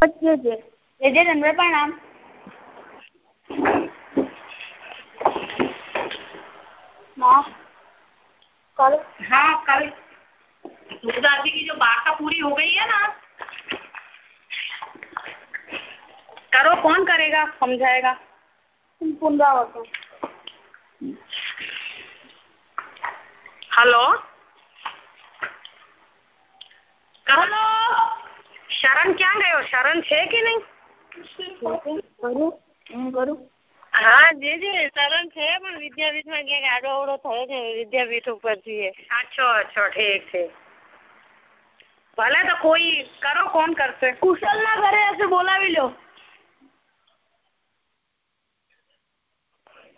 નમસ્તે છે જય ચંદ્ર પ્રણામ हाँ कल हाँ कल तुलसीदास जी की जो वार्ता पूरी हो गई है ना करो कौन करेगा समझाएगा पुनरावृत्त हेलो हेलो શરણ ક્યાં ગયો? શરણ છે કે નહીં? હા જીજી શરણ છે પણ વિદ્યાપીઠમાં ક્યાંક આડો અવડો થયો છે વિદ્યાપીઠ ઉપર છીએ. અચ્છો અચ્છો ઠીક છે ભલે તો કોઈ કરો કોણ કરશે? કુશલ ના ઘરે હશે બોલાવી લો.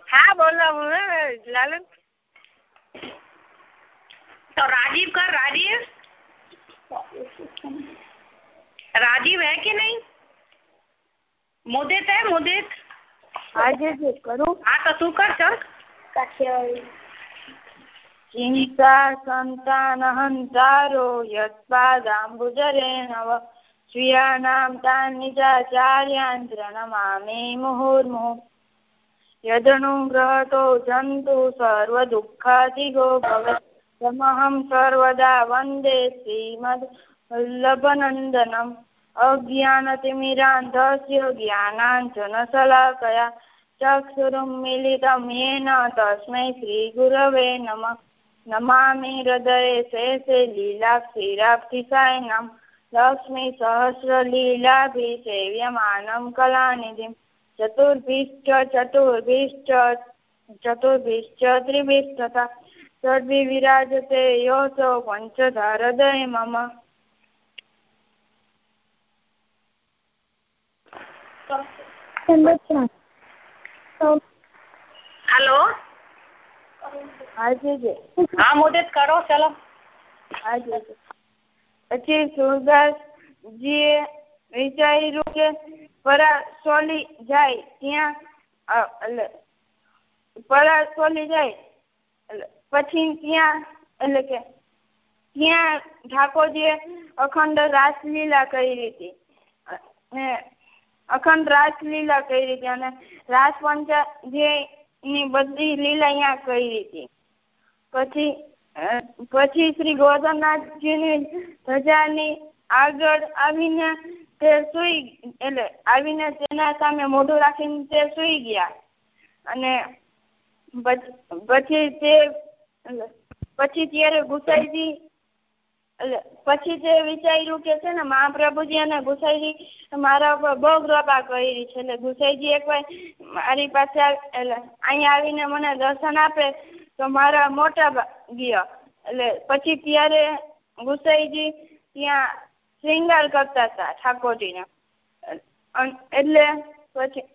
હા બોલાવું લાલન. તો રાજીવ કર રાજીવ. राजीव है कि नहीं? મુદિત હે મુદિત આજે જે કરું હા તો શું કરશો ચિંતા સંતાન હંતારો યત્પાદાંબુજરેણ સ્વીયાનામ તાન સર્વદા વંદે શ્રીમદ लभनन्दनम् अज्ञानतिमिरान्धस्य ज्ञानाञ्जनशलाकया चक्षुरुन्मीलितं येन तस्मै श्रीगुरवे नमः नमामि हृदये शेषे लीलाक्षीराब्धिसायिनां लक्ष्मीसहस्रलीलाभिसेव्यमानं कलानिधिं चतुर्भिश्च चतुर्भिश्च चतुर्भिश्च त्रिभिस्तथा षड्भिः विराजते योऽसौ पञ्चधा हृदये मम હેલો? હા મુદત કરો ચલો. પછી સુરદાસજીએ વિચાર્યું કે પરાસોલી જાય ત્યાં પરાસોલી જાય પછી ત્યાં, એટલે કે ત્યાં ઠાકોરજીએ અખંડ રાસલીલા કરી હતી અખંડ રાસલીલા કરી હતી અને રાસ જે ની બધી લીલા અહીંયા કરી હતી. પછી પછી શ્રી ગોધનનાથજીની ધજાની આગળ આવીને તે સુઈ, એટલે આવીને તેના સામે મોઢું રાખીને તે સુઈ ગયા. અને પછી તે પછી ત્યારે ગુસાઈજી પછી તે વિચાર્યું કે છે ને મહાપ્રભુજી અને ગુસાઈજી મારા ઉપર બહુ કૃપા કરી છે એટલે ગુસાઈજી એકવાર મારી પાસે એટલે અહીંયા આવીને મને દર્શન આપે તો મારા મોટા ભાગ્ય એટલે પછી ત્યારે ગુસાઈજી ત્યાં શ્રીંગાર કરતા હતા ઠાકોરજીને. એટલે પછી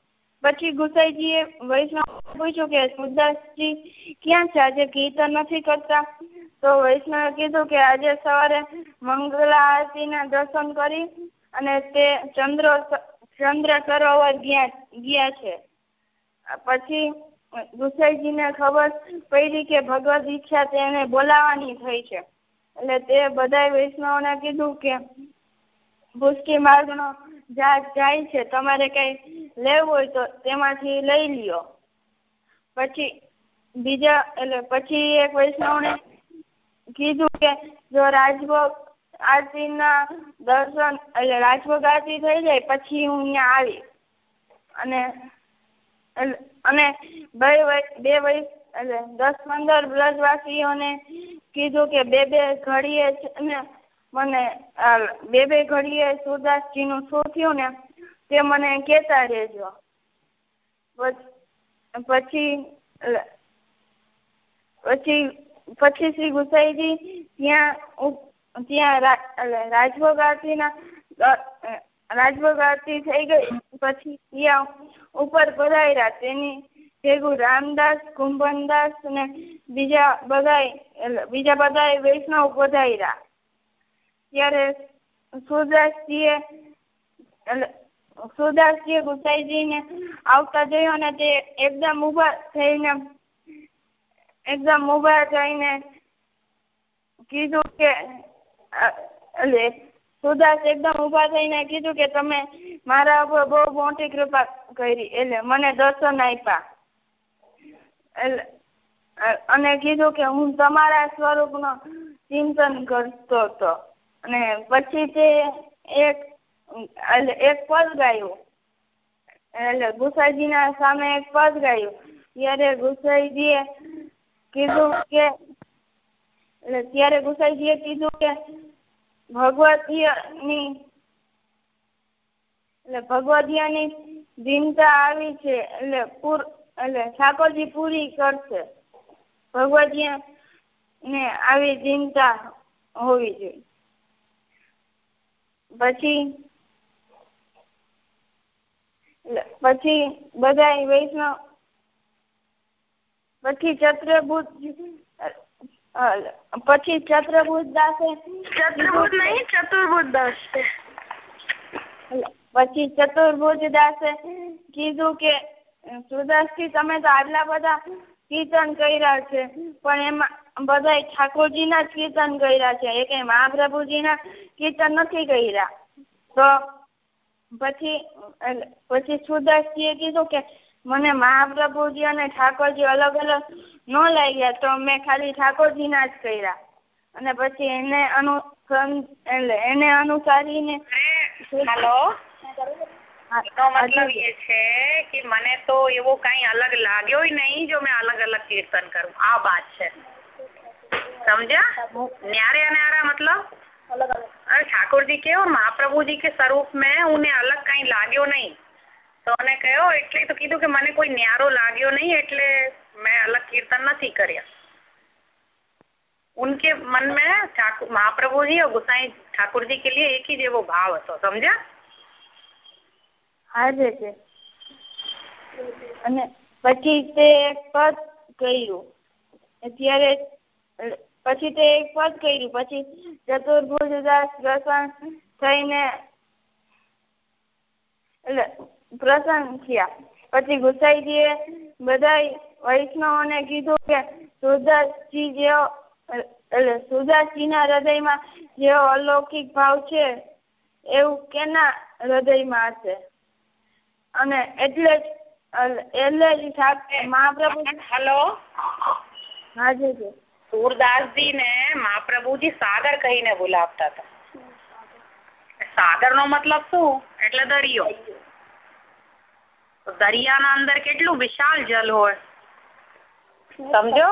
પછી ગુસાઈજીએ વૈષ્ણવ પૂછ્યું કે સુદાસજી ક્યાં છે? આજે કીર્તન નથી કરતા. તો વૈષ્ણવે કીધું કે આજે સવારે મંગલા આરતીના દર્શન કરી અને તે ચંદ્ર ચંદ્ર સરોવર ગયા ગયા છે. પછી ગુસાઈજીને ખબર પડી કે ભગવદ ઈચ્છા તેને બોલાવાની થઈ છે. એટલે તે બધા વૈષ્ણવને કીધું કે ભૂસકી માર્ગનો જહાજ જાય છે, તમારે કઈ લેવું હોય તો તેમાંથી લઈ લ્યો. પછી બીજા, એટલે પછી એક વૈષ્ણવને કીધું કે જો રાજભોગ, આરતીના દર્શન, એટલે રાજભોગ આરતી થઈ જાય પછી હું અહીંયા આવી અને અને બે બે વૈ એટલે દસ પંદર બ્રજવાસીઓને કીધું કે બે બે ઘડીએ ને મને બે બે ઘડીએ સુરદાસજીનું શું થયું ને તે મને કહેતા રહેજો. પછી પછી પછી શ્રી ગુસાઈજી ત્યાં ત્યાં રાજભોગ આરતીના રાજભોગ આરતી થઈ ગઈ. પછી ત્યાં ઉપર પધાર્યા તેની ભેગું રામદાસ, કુંભનદાસ અને બીજા બધાય બીજા બધાય વૈષ્ણવ પધાર્યા ત્યારે સુરદાસજીએ સુરદાસજીએ ગુસાઈજીને આવતા જોયો અને તે એકદમ ઊભા થઈને એકદમ ઊભા થઈને કીધું કે એટલે સુદાસ એકદમ ઊભા થઈને કીધું કે તમે મારા ઉપર બહુ મોટી કૃપા કરી. એટલે મને દર્શન આપ્યા. એટલે અને કીધું કે હું તમારા સ્વરૂપનો ચિંતન કરતો હતો. અને પછી તે એક, એટલે એક પદ ગાયું. એટલે ગુસાઈજીના સામે એક પદ ગાયું. ત્યારે ગુસાઈજીએ કીધું કે, એટલે ત્યારે ગુસાઈજીએ કીધું કે ભગવતીની એટલે ભગવદીયાની ચિંતા આવી છે, એટલે પૂર, એટલે ઠાકોરજી પૂરી કરશે. ભગવદીયા ને આવી ચિંતા હોવી જોઈએ. પછી પછી બધા વૈષ્ણવ પછી ચત્રભુજ પછી ચત્રભુજ દાસે. ચતુર્ભુજ નહીં ચતુર્ભુજ દાસ. પછી ચતુર્ભુજ દાસે કીધું કે સુદાસજી તમે તો આટલા બધા કીર્તન કર્યા છે પણ એમાં બધા ઠાકોરજીના જ કીર્તન કર્યા છે. એ કઈ મહાપ્રભુજીના કીર્તન નથી કર્યા. તો પછી પછી સુદાસજીએ કીધું કે મને મહાપ્રભુજી અને ઠાકોરજી અલગ અલગ ન લાગ્યા તો મેં ખાલી ઠાકોરજીના જ કર્યા અને પછી એને અનુ એટલે એને અનુસારીને હેલો એનો મતલબ એ છે કે મને તો એવો કઈ અલગ લાગ્યો નહીં જો મેં અલગ અલગ કીર્તન કરું આ વાત છે समझा न्यारे न्यारा मतलब अरे ठाकुर जी के और महाप्रभु जी के स्वरूप में उन्हें अलग કઈ લાગ્યો નહીં તને કહ્યો એટલે તો કીધું કે મને કોઈ ન્યારો લાગ્યો નહીં એટલે મેં અલગ કીર્તન નથી કર્યા. उनके मन में ठाकुर महाप्रभु जी और गुसाई ठाकुर जी के लिए एक ही जो भाव હતો, સમજ્યા? હા, જે અને પછી તે એક પદ કહ્યું અત્યારે પછી તે એક પદ કહ્યું પછી ચતુર્ભુજદાસ ગ્રસણ થઈને એટલે પ્રસન્ન થયા. પછી ગુસાઈજીએ બધા વૈષ્ણવોને કીધું કે સુરદાસજી જેવો એટલે સુરદાસજીના હૃદયમાં જેવો અલૌકિક ભાવ છે એવું કેના હૃદયમાં હશે? અને એટલે જ એટલે જ મહાપ્રભુ હેલો? હાજી જી સુરદાસજી ને મહાપ્રભુજી સાગર કહીને બોલાવતા હતા. સાગર નો મતલબ શું? એટલે દરિયો. દરિયાના અંદર કેટલું વિશાળ જલ હોય? સમજો?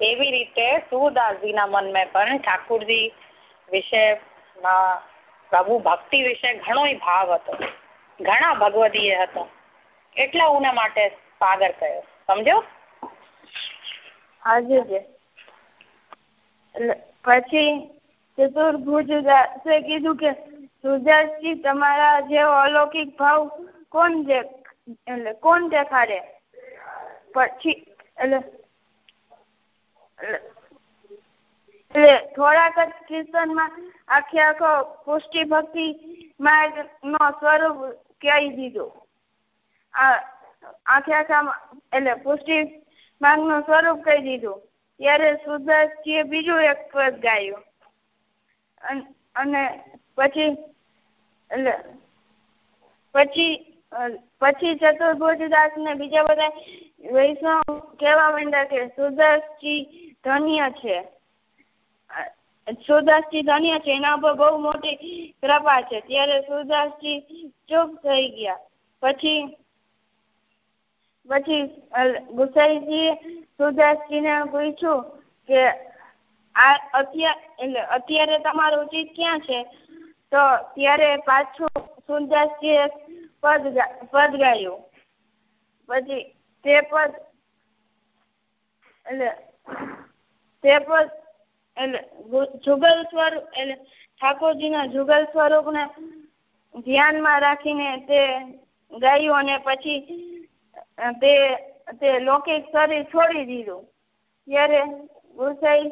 એવી રીતે સુરદાસજીના મનમાં પણ ઠાકુરજી વિશે પ્રભુ ભક્તિ વિશે ઘણો ભાવ હતો. ઘણા ભગવદીય હતા. એટલા ઉના માટે સાગર કયો. સમજો? હાજી જી. પછી ચતુર્ભુજ કીધું કે સુરદાસજી તમારા જેવો અલૌકિક ભાવ કોણ દે, એટલે કોણ દેખાડે? પછી, એટલે એટલે થોડાક જ કીર્તનમાં આખે આખો પુષ્ટિ ભક્તિ માર્ગ નો સ્વરૂપ કહી દીધું. આ, આખે આખા એટલે પુષ્ટિ માર્ગનું સ્વરૂપ કહી દીધું. ત્યારે સુરદાસજીએ બીજું એક પદ ગાયું. અને પછી પછી પછી ચતુર્ભુજદાસને બીજા બધા વૈષ્ણવ કહેવા માંડ્યા કે સુરદાસજી ધન્ય છે. સુરદાસજી ધન્ય છે, એના ઉપર બહુ મોટી કૃપા છે. ત્યારે સુરદાસજી ચૂપ થઈ ગયા. પછી પછી ગુસાઈજીએ સુરદાસજીને પૂછ્યું કે આ અત્યારે અત્યારે તમારું ચિત ક્યાં છે? તો ત્યારે પાછું સુરદાસજીએ પદ પદ ગાયું. પછી તે પદ એટલે તે પદ એટલે જુગલ સ્વરૂપ એટલે ઠાકોરજીના જુગલ સ્વરૂપને ધ્યાનમાં રાખીને તે ગાયું અને પછી તે તે લૌકિક શરીર છોડી દીધું. ત્યારે ગુસાઈ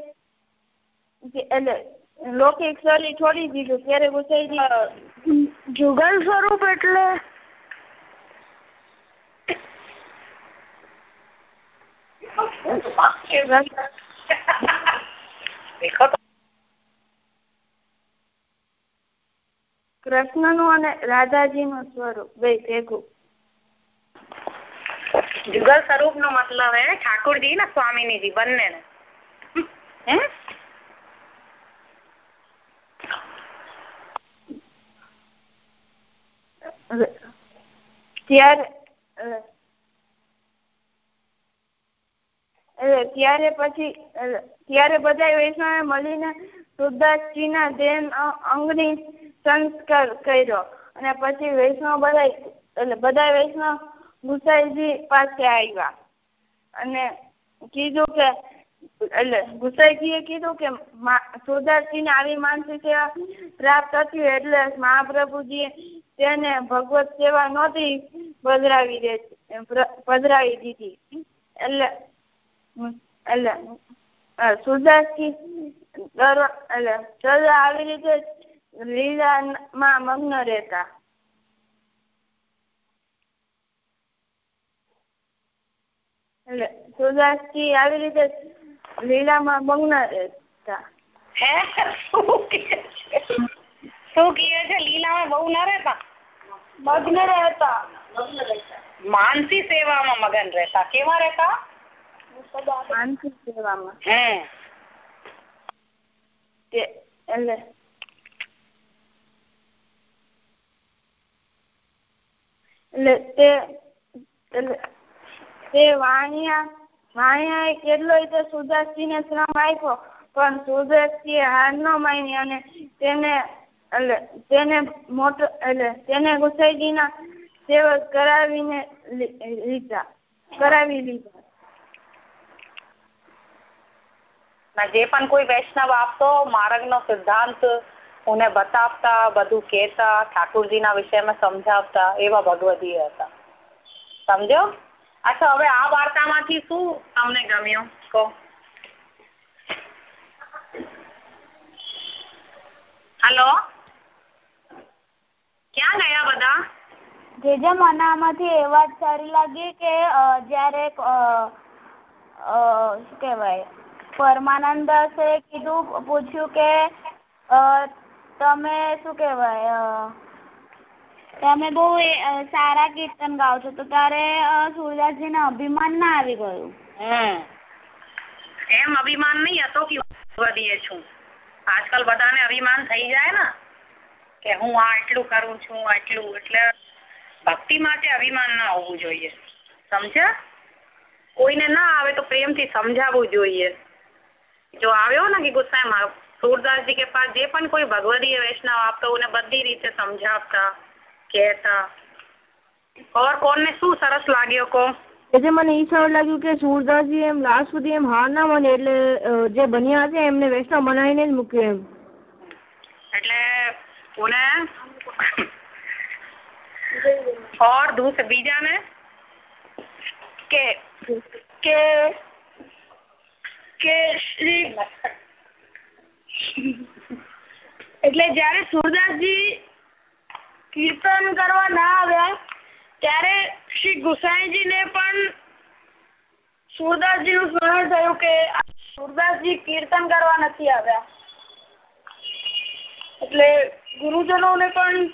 એટલે લૌકિક શરીર છોડી દીધું ત્યારે ગુસાઈજી જુગલ સ્વરૂપ એટલે? કૃષ્ણનું અને રાધાજી નું સ્વરૂપ બે ભેગું. જુગલ સ્વરૂપ નો મતલબ હે ઠાકોરજી ને સ્વામિનીજી બંને ને હમ? ત્યારે પછી ત્યારે બધા વૈષ્ણવે મળીને સુરદાસજીના દેહ અંગની સંસ્કાર કર્યો. અને પછી વૈષ્ણવ બધા એટલે બધા વૈષ્ણવ ગુસાઈજી પાસે આવ્યા. અને કીધું કે, એટલે ગુસાઈજીએ કીધું કે સુરદાસજીને આવી માનસિક સેવા પ્રાપ્ત હતી એટલે મહાપ્રભુજીએ તેને ભગવત સેવા નહોતી પધરાવી દે પધરાવી દીધી. એટલે એટલે સુદાસી એટલે સદા આવી રીતે લીલામાં મગ્ન રહેતા. એટલે સુદાસજી આવી રીતે લીલામાં મગ્ન રહેતા. હે? શું કહે છે? લીલામાં બહુ ના રહેતા? મગ્ન રહેતા માનસી સેવામાં મગન રહેતા કેવા રહેતા માનસિક સેવામાં હમ તે એટલે એટલે તે તે વાણિયા વાણિયાએ કેટલોય તો સુરદાસજીને શ્રમ આપ્યો? પણ સુરદાસજીએ હાર ન માની અને તેને એટલે તેને મોટો એટલે તેને ગુસાઈજીના સેવક કરાવીને લીધા, કરાવી લીધા. જે પણ કોઈ વૈષ્ણવ આપતો માર્ગ નો સિદ્ધાંત ઉને બતાવતા, બધું કહેતા ઠાकुरજીના વિષયમાં સમજાવતા, એવા ભગવદીય હતા. સમજો? અચ્છા, હવે આ વાર્તામાંથી શું તમને ગમ્યું? કહો. હલો? ક્યાં ગયા બધા? જે જે મને આમાંથી એ વાત સારી લાગી કે જ્યારે શું કહેવાય પરમાનંદ દાસે કીધું પૂછ્યું કે તમે શું કહેવાય તમે બહુ સારા કીર્તન ગાઓ છો તો ત્યારે સુરદાસજીને અભિમાન ના આવી ગયું? એમ અભિમાન નહીં હતો કે વધીએ છું. આજકાલ બધાને અભિમાન થઈ જાય ને. કે હું આ આટલું કરું છું આટલું. એટલે ભક્તિ માટે અભિમાન ના હોવું જોઈએ. સમજ્યા? કોઈને ના આવે તો પ્રેમથી સમજાવવું જોઈએ. જો આવ્યો ને કે ગુસ્સામાં સુરદાસજી કે પાસ જે પણ કોઈ ભગવદીય વૈષ્ણવ આપતો એને બધી રીતે સમજાવતા કહેતા. ઓર કોણને શું સરસ લાગ્યો કો એટલે મને એ સરળ લાગ્યું કે સુરદાસજી એમ લાસ્ટ સુધી એમ હાર ના મને એટલે જે બન્યા છે એમને વૈષ્ણવ બનાવીને જ મૂક્યું એમ. એટલે પુનઃ ઓર દૂસ બીજા ને કે કે કે શ્રી એટલે જયારે સુરદાસજી કીર્તન કરવા ના આવ્યા, ત્યારે શ્રી ગુસાઈજી ને પણ સુરદાસજી નું સ્મરણ થયું કે સુરદાસજી કીર્તન કરવા નથી આવ્યા. એટલે ગુરુજનોને પણ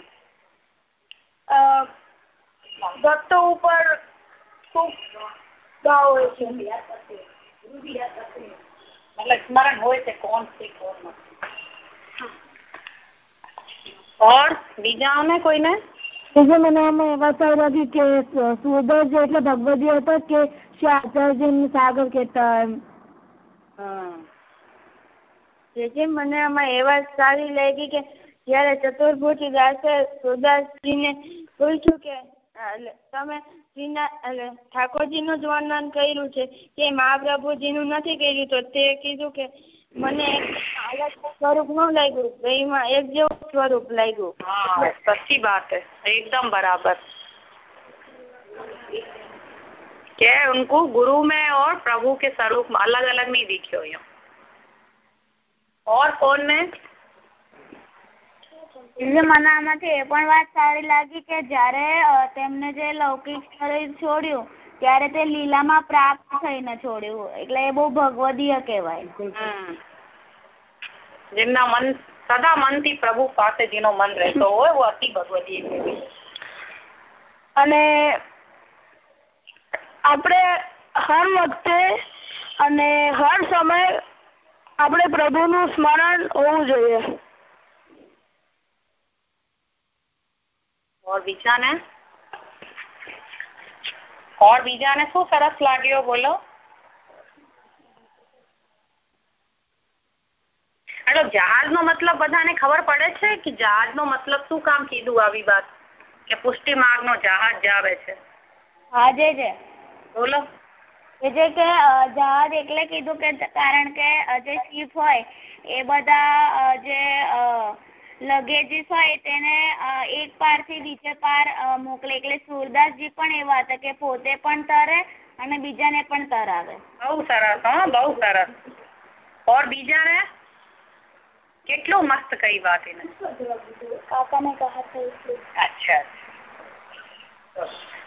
ભક્તો ઉપર ખૂબ ભાવ હોય કોઈને? એટલે મને એવા સર હતી કે સુદર જે એટલે ભગવદી હતો કે આચાર્યજી સાગર કેતા એમ. જે મને આમાં એવા સારી લાગી કે જયારે ચતુર્ભુજ દાસે સુરદાસજીને પૂછ્યું કે તમે શ્રીના એટલે ઠાકોરજીનું જ વર્ણન કર્યું છે કે મહાપ્રભુજીનું નથી કર્યું તો તે કીધું કે મને અલગ સ્વરૂપ ન લાગ્યું બેયમાં એક જેવું સ્વરૂપ લાગ્યું हाँ सच्ची बात है एकदम बराबर કે उनको गुरु में और प्रभु के स्वरूप में अलग अलग नहीं दिख्यो यो और कौन ने એટલે મને આમાંથી એ પણ વાત સારી લાગી કે જ્યારે તેમને જે લૌકિક શરીર છોડ્યું ત્યારે તે લીલામાં પ્રાપ્ત થઈને છોડ્યું. એટલે એ બહુ ભગવદીય કહેવાય. જેમના મન સદા મનથી પ્રભુ પાસે જેનો મન રહેતો હોય वो અતિ ભગવતી કહેવાય. અને આપણે હર વખતે અને હર સમય આપણે પ્રભુનું સ્મરણ હોવું જોઈએ. ઓર બીજાને ઓર બીજાને શું સરસ લાગ્યો બોલો એટલે જહાજ નો મતલબ બધાને ખબર પડે છે કે જહાજ નો મતલબ શું કામ કીધું આવી વાત કે પુષ્ટિ માર્ગ નો જહાજ જાવે છે હા જે છે બોલો એ જે કે જહાજ એટલે કીધું કે કારણ કે જે શિપ હોય એ બધા જે લગેજીસ હોય તેને અ, એક પાર થી બીજે પાર અ, મોકલે એટલે સુરદાસજી પણ એવા હતા કે પોતે પણ તરે અને બીજાને પણ તરાવે બહુ સરસ હા બહુ સરસ ઓર બીજાને કેટલું મસ્ત કઈ વાત એને કાકાને કહા था इसलिए अच्छा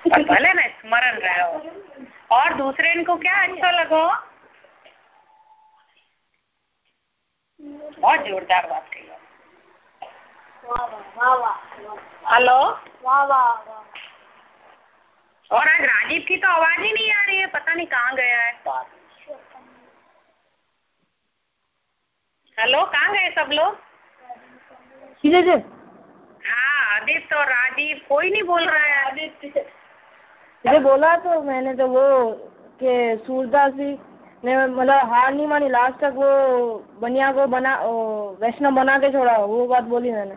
पर भले ना स्मरण रहो और दूसरे इनको क्या अच्छा लगो बहुत जोरदार बात कही વાહ વાહ વાહ हेलो? और आज राजीव की तो आवाज़ ही नहीं आ रही है पता नहीं कहाँ गया है। हेलो कहाँ गए सब लोग? हाँ आदित्य और राजीव कोई नहीं बोल रहा है। आदित्य मुझे बोला तो मैंने तो वो के सूरदास जी ने मतलब हार नहीं मानी लास्ट तक वो बनिया को बना वैष्णव बना के छोड़ा वो बात बोली मैंने।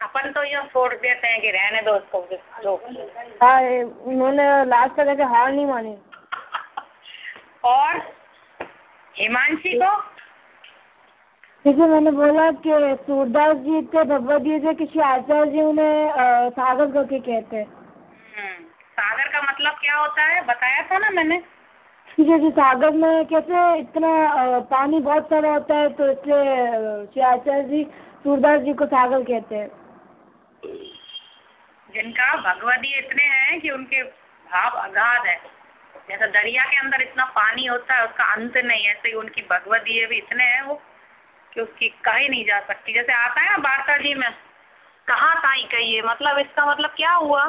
अपन तो ये छोड़ देते हैं कि रहने दो उसको जो। हाँ उन्होंने लास्ट तक ऐसे हार नहीं मानी। और हिमांशी को? जैसे मैंने बोला कि सूरदास जी थे भगवत जी थे किसी आचार्य जी उन्हें सागर करके कहते हैं। हम्म, सागर का मतलब क्या होता है? बताया था ना मैंने। ठीक है जी सागर में कहते हैं इतना पानी बहुत सारा होता है तो इसलिए श्री आचार्य जी सूरदास जी को सागर कहते हैं। जिनका भगवदीय इतने हैं कि उनके भाव अगाध है। जैसा दरिया के अंदर इतना पानी होता है उसका अंत नहीं है ऐसे ही उनकी भगवदीय भी इतने हैं वो कि उसकी कही नहीं जा सकती। जैसे आता है ना वार्ता जी में कहाँ ताई कहिए मतलब इसका मतलब क्या हुआ?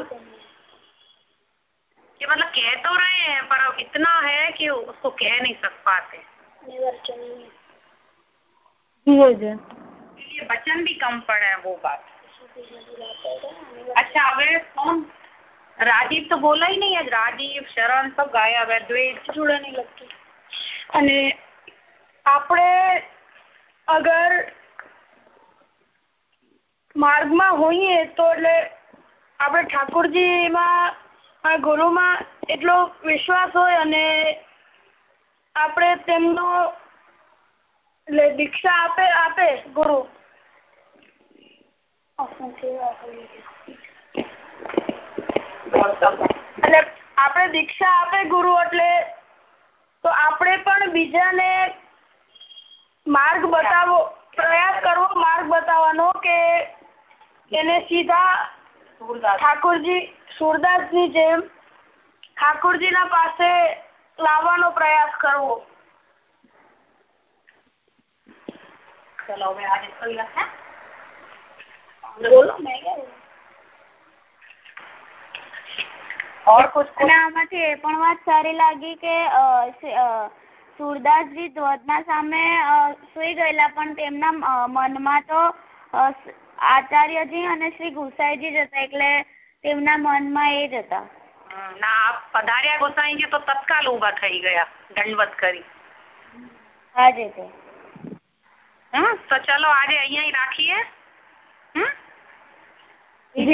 कि मतलब कह तो रहे हैं पर अब इतना है कि उसको कह नहीं सक पाते। वचन भी कम पड़े हैं वो बात। अच्छा હવે કોણ રાજીવ તો બોલા ही नहीं है राजीव शरण सब गायब है द्वेष जुड़ा नहीं लगती અને આપણે અગર માર્ગમાં હોઈએ તો એટલે આપણે ઠાકોરજીમાં આ ગુરુમાં એટલો વિશ્વાસ હોય અને આપણે તેમનો એટલે દીક્ષા આપે આપે ગુરુ એટલે આપણે દીક્ષા આપે ગુરુ એટલે તો આપણે પણ બીજાને માર્ગ બતાવો, પ્રયાસ કરવો, માર્ગ બતાવવાનો કે એને સીધા ઠાકોરજી સુરદાસની જેમ ઠાકોરજીના પાસે લાવવાનો પ્રયાસ કરવો. ચલો, હવે આજે બોલો મેં ક્યાં બોલું? और कुछ અને આમાંથી એ પણ વાત સારી લાગી કે અ, સ- અ, સુરદાસજી ધ્વજના સામે અ, સુઈ ગયેલા પણ તેમના અ, મનમાં તો અ, સ- આચાર્યજી અને શ્રી ગુસાઈજી જ હતા એટલે તેમના મનમાં એ જ હતા હમ, ના આપ પધાર્યા ગોસાઈજી તો તત્કાલ ઊભા થઈ ગયા દંડવત કરી હા જે તે હમ તો ચલો આજે અહીંયા ય રાખીએ હમ जी